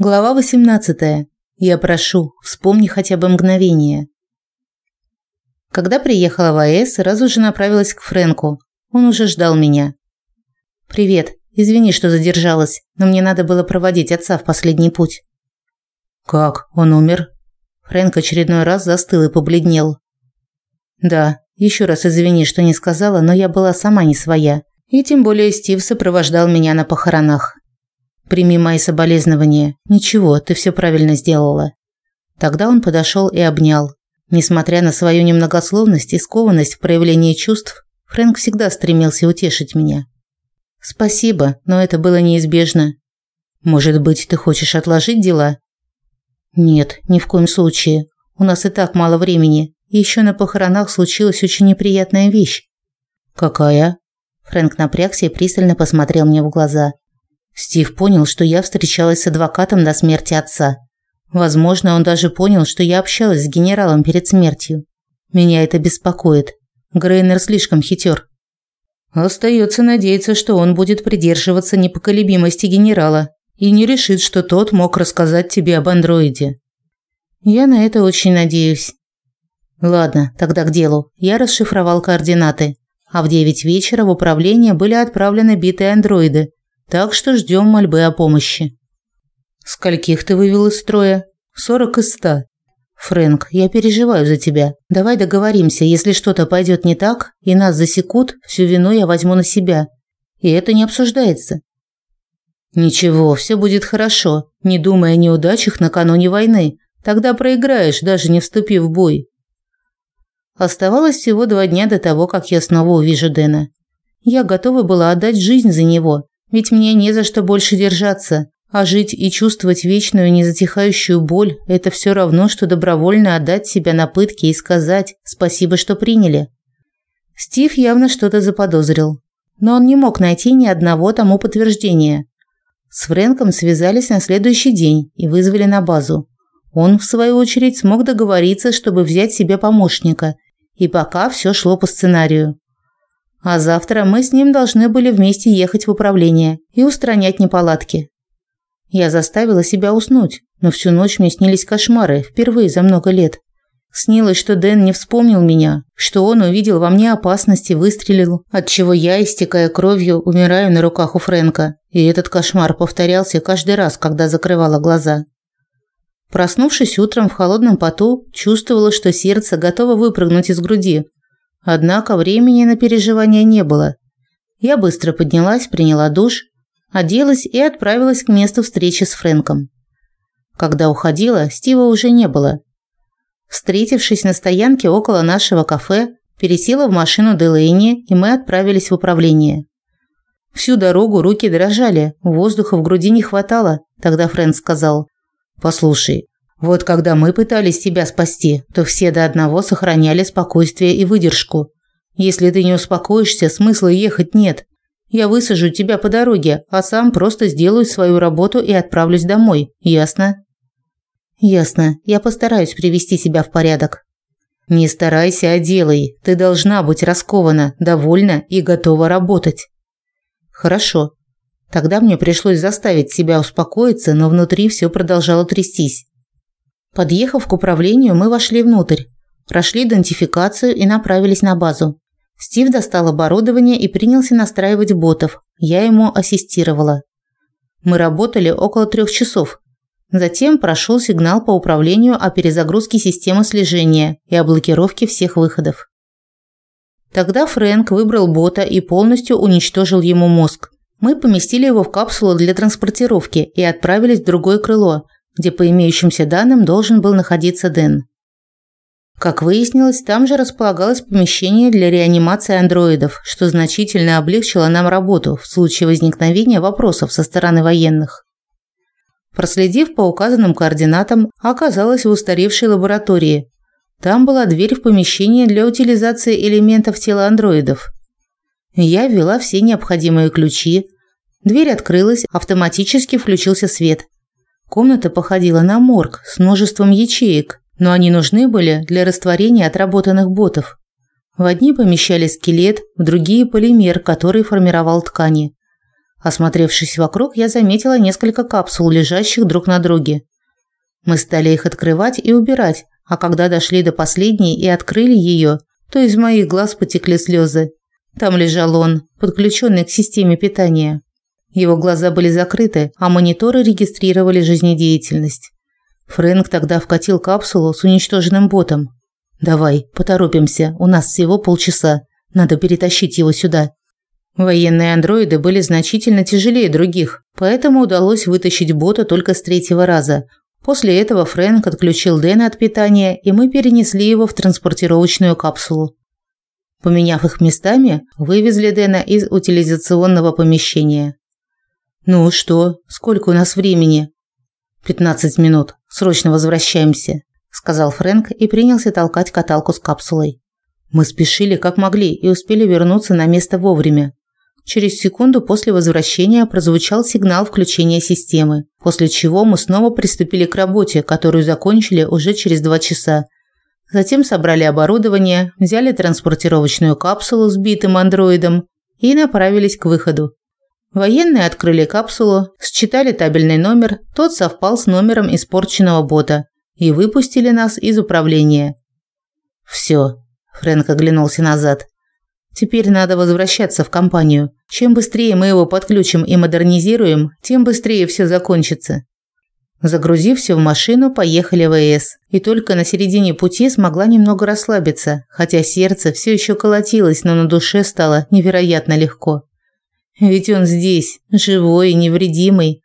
Глава 18. Я прошу, вспомни хотя бы мгновение. Когда приехала в АЭС, сразу же направилась к Френку. Он уже ждал меня. Привет. Извини, что задержалась, но мне надо было проводить отца в последний путь. Как? Он умер? Фрэнк очередной раз застыл и побледнел. Да, еще раз извини, что не сказала, но я была сама не своя. И тем более Стив сопровождал меня на похоронах. Прими мои соболезнования. Ничего, ты все правильно сделала. Тогда он подошел и обнял. Несмотря на свою немногословность и скованность в проявлении чувств, Фрэнк всегда стремился утешить меня. Спасибо, но это было неизбежно. Может быть, ты хочешь отложить дела? Нет, ни в коем случае. У нас и так мало времени. И еще на похоронах случилась очень неприятная вещь. Какая? Фрэнк напрягся и пристально посмотрел мне в глаза. Стив понял, что я встречалась с адвокатом до смерти отца. Возможно, он даже понял, что я общалась с генералом перед смертью. Меня это беспокоит. Грейнер слишком хитер. Остается надеяться, что он будет придерживаться непоколебимости генерала и не решит, что тот мог рассказать тебе об андроиде. Я на это очень надеюсь. Ладно, тогда к делу. Я расшифровал координаты, а в 9 вечера в управление были отправлены битые андроиды, так что ждем мольбы о помощи. Скольких ты вывел из строя? Сорок из ста. Фрэнк, я переживаю за тебя. Давай договоримся, если что-то пойдет не так и нас засекут, всю вину я возьму на себя. И это не обсуждается. Ничего, все будет хорошо. Не думай о неудачах накануне войны. Тогда проиграешь, даже не вступив в бой. Оставалось всего два дня до того, как я снова увижу Дэна. Я готова была отдать жизнь за него, ведь мне не за что больше держаться, а жить и чувствовать вечную незатихающую боль – это все равно, что добровольно отдать себя на пытки и сказать «спасибо, что приняли». Стив явно что-то заподозрил, но он не мог найти ни одного тому подтверждения. С Фрэнком связались на следующий день и вызвали на базу. Он, в свою очередь, смог договориться, чтобы взять себе помощника, и пока все шло по сценарию. А завтра мы с ним должны были вместе ехать в управление и устранять неполадки. Я заставила себя уснуть, но всю ночь мне снились кошмары, впервые за много лет. Снилось, что Дэн не вспомнил меня, что он увидел во мне опасность и выстрелил, отчего я, истекая кровью, умираю на руках у Фрэнка. И этот кошмар повторялся каждый раз, когда закрывала глаза. Проснувшись утром в холодном поту, чувствовала, что сердце готово выпрыгнуть из груди, Однако времени на переживания не было. Я быстро поднялась, приняла душ, оделась и отправилась к месту встречи с Фрэнком. Когда уходила, Стива уже не было. Встретившись на стоянке около нашего кафе, пересела в машину Делейни, и мы отправились в управление. Всю дорогу руки дрожали, воздуха в груди не хватало. Тогда Фрэнк сказал: "Послушай, вот когда мы пытались тебя спасти, то все до одного сохраняли спокойствие и выдержку. Если ты не успокоишься, смысла ехать нет. Я высажу тебя по дороге, а сам просто сделаю свою работу и отправлюсь домой. Ясно? Ясно. Я постараюсь привести себя в порядок. Не старайся, а делай. Ты должна быть раскована, довольна и готова работать. Хорошо. Тогда мне пришлось заставить себя успокоиться, но внутри все продолжало трястись. Подъехав к управлению, мы вошли внутрь, прошли идентификацию и направились на базу. Стив достал оборудование и принялся настраивать ботов. Я ему ассистировала. Мы работали около трех часов. Затем прошел сигнал по управлению о перезагрузке системы слежения и о блокировке всех выходов. Тогда Фрэнк выбрал бота и полностью уничтожил ему мозг. Мы поместили его в капсулу для транспортировки и отправились в другое крыло – где по имеющимся данным должен был находиться Дэн. Как выяснилось, там же располагалось помещение для реанимации андроидов, что значительно облегчило нам работу в случае возникновения вопросов со стороны военных. Проследив по указанным координатам, оказалась в устаревшей лаборатории. Там была дверь в помещение для утилизации элементов тела андроидов. Я ввела все необходимые ключи. Дверь открылась, автоматически включился свет – Комната походила на морг с множеством ячеек, но они нужны были для растворения отработанных ботов. В одни помещали скелет, в другие полимер, который формировал ткани. Осмотревшись вокруг, я заметила несколько капсул, лежащих друг на друге. Мы стали их открывать и убирать, а когда дошли до последней и открыли ее, то из моих глаз потекли слезы. Там лежал он, подключенный к системе питания. Его глаза были закрыты, а мониторы регистрировали жизнедеятельность. Фрэнк тогда вкатил капсулу с уничтоженным ботом. «Давай, поторопимся, у нас всего полчаса. Надо перетащить его сюда». Военные андроиды были значительно тяжелее других, поэтому удалось вытащить бота только с третьего раза. После этого Фрэнк отключил Дэна от питания, и мы перенесли его в транспортировочную капсулу. Поменяв их местами, вывезли Дэна из утилизационного помещения. «Ну что, сколько у нас времени?» «Пятнадцать минут. Срочно возвращаемся», – сказал Фрэнк и принялся толкать каталку с капсулой. Мы спешили как могли и успели вернуться на место вовремя. Через секунду после возвращения прозвучал сигнал включения системы, после чего мы снова приступили к работе, которую закончили уже через два часа. Затем собрали оборудование, взяли транспортировочную капсулу с битым андроидом и направились к выходу. Военные открыли капсулу, считали табельный номер, тот совпал с номером испорченного бота, и выпустили нас из управления. Все. Фрэнк оглянулся назад. Теперь надо возвращаться в компанию. Чем быстрее мы его подключим и модернизируем, тем быстрее все закончится. Загрузив все в машину, поехали в ЭС. И только на середине пути смогла немного расслабиться, хотя сердце все еще колотилось, но на душе стало невероятно легко. Ведь он здесь, живой и невредимый.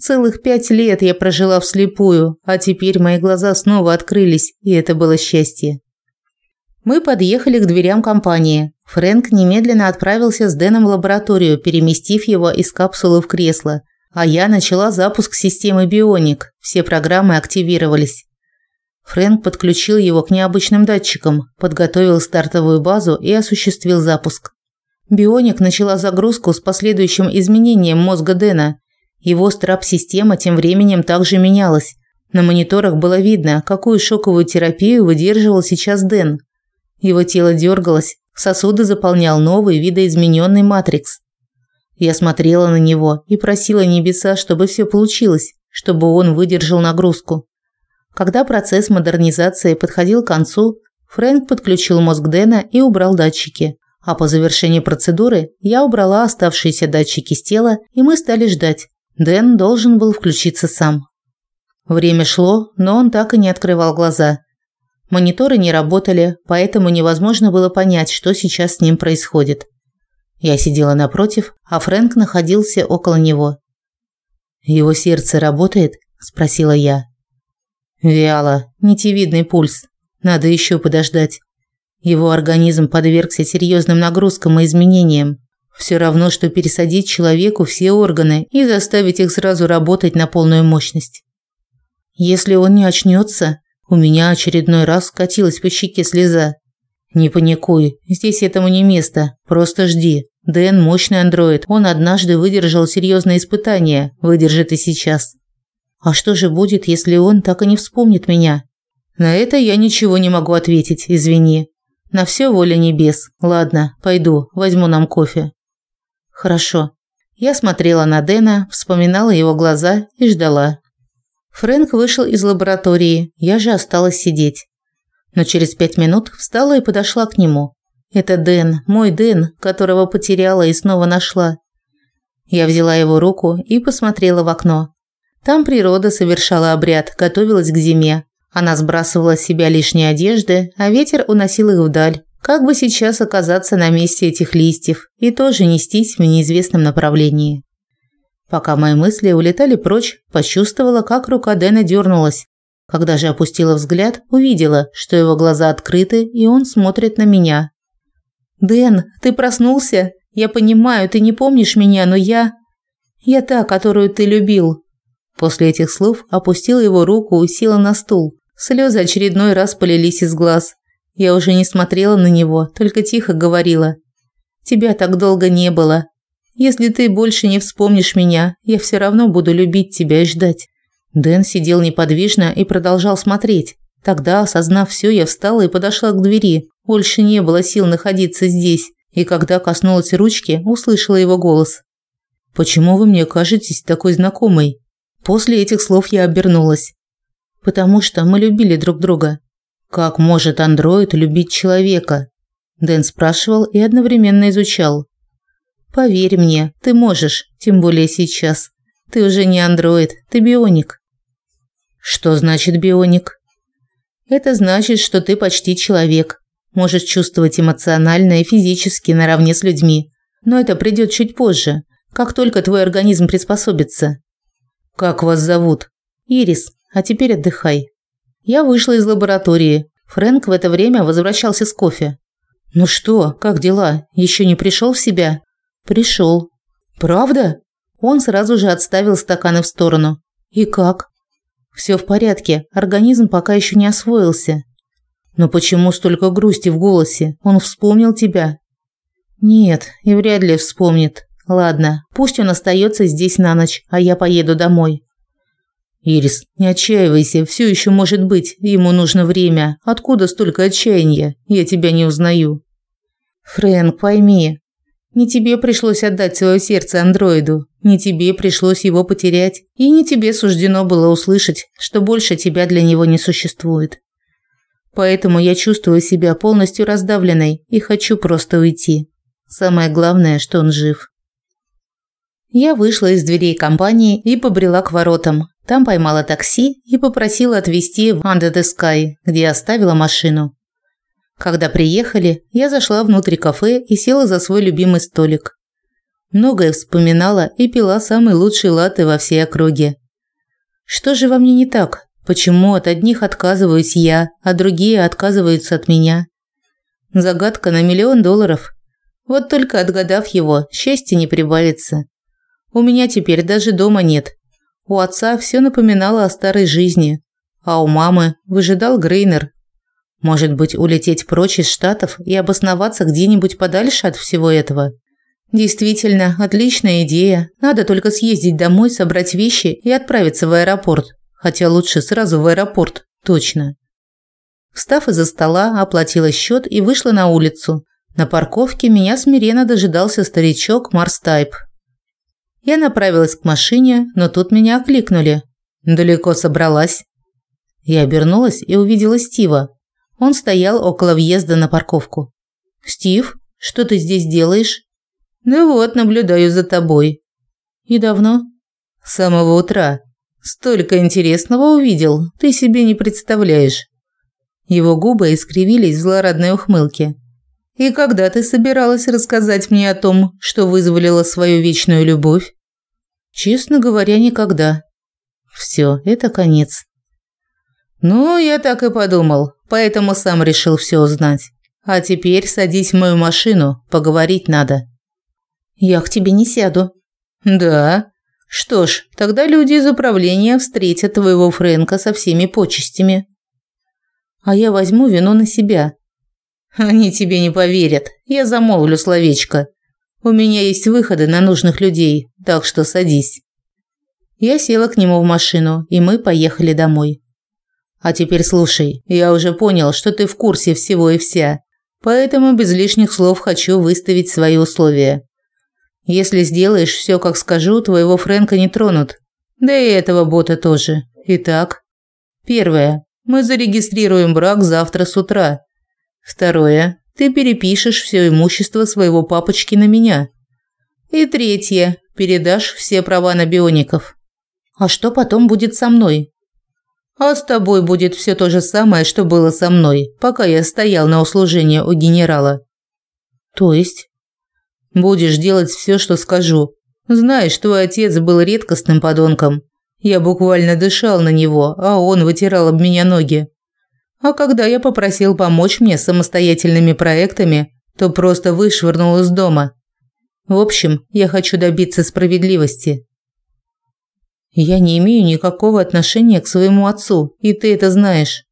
Целых пять лет я прожила вслепую, а теперь мои глаза снова открылись, и это было счастье. Мы подъехали к дверям компании. Фрэнк немедленно отправился с Дэном в лабораторию, переместив его из капсулы в кресло, а я начала запуск системы Бионик. Все программы активировались. Фрэнк подключил его к необычным датчикам, подготовил стартовую базу и осуществил запуск. Бионик начала загрузку с последующим изменением мозга Дэна. Его страп-система тем временем также менялась. На мониторах было видно, какую шоковую терапию выдерживал сейчас Дэн. Его тело дергалось, сосуды заполнял новый видоизмененный матрикс. Я смотрела на него и просила небеса, чтобы все получилось, чтобы он выдержал нагрузку. Когда процесс модернизации подходил к концу, Фрэнк подключил мозг Дэна и убрал датчики. А по завершении процедуры я убрала оставшиеся датчики с тела, и мы стали ждать. Дэн должен был включиться сам. Время шло, но он так и не открывал глаза. Мониторы не работали, поэтому невозможно было понять, что сейчас с ним происходит. Я сидела напротив, а Фрэнк находился около него. «Его сердце работает?» – спросила я. «Вяло, нитевидный пульс. Надо еще подождать». Его организм подвергся серьезным нагрузкам и изменениям. Все равно, что пересадить человеку все органы и заставить их сразу работать на полную мощность. Если он не очнется, у меня очередной раз скатилась по щеке слеза. Не паникуй, здесь этому не место, просто жди. Дэн – мощный андроид, он однажды выдержал серьезные испытания, выдержит и сейчас. А что же будет, если он так и не вспомнит меня? На это я ничего не могу ответить, извини. На все воля небес. Ладно, пойду, возьму нам кофе. Хорошо. Я смотрела на Дэна, вспоминала его глаза и ждала. Фрэнк вышел из лаборатории, я же осталась сидеть. Но через пять минут встала и подошла к нему. Это Дэн, мой Дэн, которого потеряла и снова нашла. Я взяла его руку и посмотрела в окно. Там природа совершала обряд, готовилась к зиме, она сбрасывала с себя лишние одежды, а ветер уносил их вдаль. Как бы сейчас оказаться на месте этих листьев и тоже нестись в неизвестном направлении. Пока мои мысли улетали прочь, почувствовала, как рука Дэна дернулась. Когда же опустила взгляд, увидела, что его глаза открыты, и он смотрит на меня. «Дэн, ты проснулся? Я понимаю, ты не помнишь меня, но я... Я та, которую ты любил». После этих слов опустила его руку и села на стул. Слезы очередной раз полились из глаз. Я уже не смотрела на него, только тихо говорила. «Тебя так долго не было. Если ты больше не вспомнишь меня, я все равно буду любить тебя и ждать». Дэн сидел неподвижно и продолжал смотреть. Тогда, осознав все, я встала и подошла к двери. Больше не было сил находиться здесь. И когда коснулась ручки, услышала его голос. Почему вы мне кажетесь такой знакомой? После этих слов я обернулась. Потому что мы любили друг друга. Как может андроид любить человека? Дэн спрашивал и одновременно изучал. Поверь мне, ты можешь, тем более сейчас. Ты уже не андроид, ты бионик. Что значит бионик? Это значит, что ты почти человек. Можешь чувствовать эмоционально и физически наравне с людьми. Но это придет чуть позже, как только твой организм приспособится. Как вас зовут? Ирис. А теперь отдыхай. Я вышла из лаборатории. Фрэнк в это время возвращался с кофе. Ну что, как дела? Еще не пришел в себя? Пришел. Правда? Он сразу же отставил стаканы в сторону. И как? Все в порядке. Организм пока еще не освоился. Но почему столько грусти в голосе? Он вспомнил тебя? Нет, и вряд ли вспомнит. Ладно, пусть он остается здесь на ночь, а я поеду домой. Ирис, не отчаивайся, все еще может быть. Ему нужно время. Откуда столько отчаяния? Я тебя не узнаю. Фрэнк, пойми, не тебе пришлось отдать свое сердце андроиду, не тебе пришлось его потерять, и не тебе суждено было услышать, что больше тебя для него не существует. Поэтому я чувствую себя полностью раздавленной и хочу просто уйти. Самое главное, что он жив. Я вышла из дверей компании и побрела к воротам. Там поймала такси и попросила отвезти в Under the Sky, где оставила машину. Когда приехали, я зашла внутрь кафе и села за свой любимый столик. Многое вспоминала и пила самый лучший латте во всей округе. Что же во мне не так? Почему от одних отказываюсь я, а другие отказываются от меня? Загадка на миллион долларов. Вот только отгадав его, счастья не прибавится. У меня теперь даже дома нет. У отца все напоминало о старой жизни, а у мамы выжидал Грейнер. Может быть, улететь прочь из Штатов и обосноваться где-нибудь подальше от всего этого? Действительно, отличная идея. Надо только съездить домой, собрать вещи и отправиться в аэропорт. Хотя лучше сразу в аэропорт, точно. Встав из-за стола, оплатила счет и вышла на улицу. На парковке меня смиренно дожидался старичок Марстайп. Я направилась к машине, но тут меня окликнули. «Далеко собралась?» Я обернулась и увидела Стива. Он стоял около въезда на парковку. «Стив, что ты здесь делаешь?» «Ну вот, наблюдаю за тобой». «И давно?» «С самого утра. Столько интересного увидел, ты себе не представляешь». Его губы искривились в злорадной ухмылке. И когда ты собиралась рассказать мне о том, что вызволила свою вечную любовь? Честно говоря, никогда. Все, это конец. Ну, я так и подумал, поэтому сам решил все узнать. А теперь садись в мою машину, поговорить надо. Я к тебе не сяду. Да. Что ж, тогда люди из управления встретят твоего Фрэнка со всеми почестями. А я возьму вину на себя. Они тебе не поверят. Я замолвлю словечко. У меня есть выходы на нужных людей, так что садись. Я села к нему в машину, и мы поехали домой. А теперь слушай, я уже понял, что ты в курсе всего и вся. Поэтому без лишних слов хочу выставить свои условия. Если сделаешь все, как скажу, твоего Фрэнка не тронут. Да и этого бота тоже. Итак, первое. Мы зарегистрируем брак завтра с утра. Второе. Ты перепишешь все имущество своего папочки на меня. И третье. Передашь все права на биоников. А что потом будет со мной? А с тобой будет все то же самое, что было со мной, пока я стоял на услужении у генерала. То есть? Будешь делать все, что скажу. Знаешь, твой отец был редкостным подонком. Я буквально дышал на него, а он вытирал об меня ноги. А когда я попросил помочь мне с самостоятельными проектами, то просто вышвырнул из дома. В общем, я хочу добиться справедливости. Я не имею никакого отношения к своему отцу, и ты это знаешь.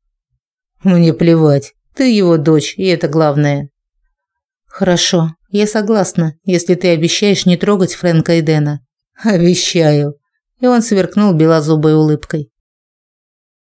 Мне плевать. Ты его дочь, и это главное. Хорошо, я согласна, если ты обещаешь не трогать Фрэнка и Дэна. Обещаю. И он сверкнул белозубой улыбкой.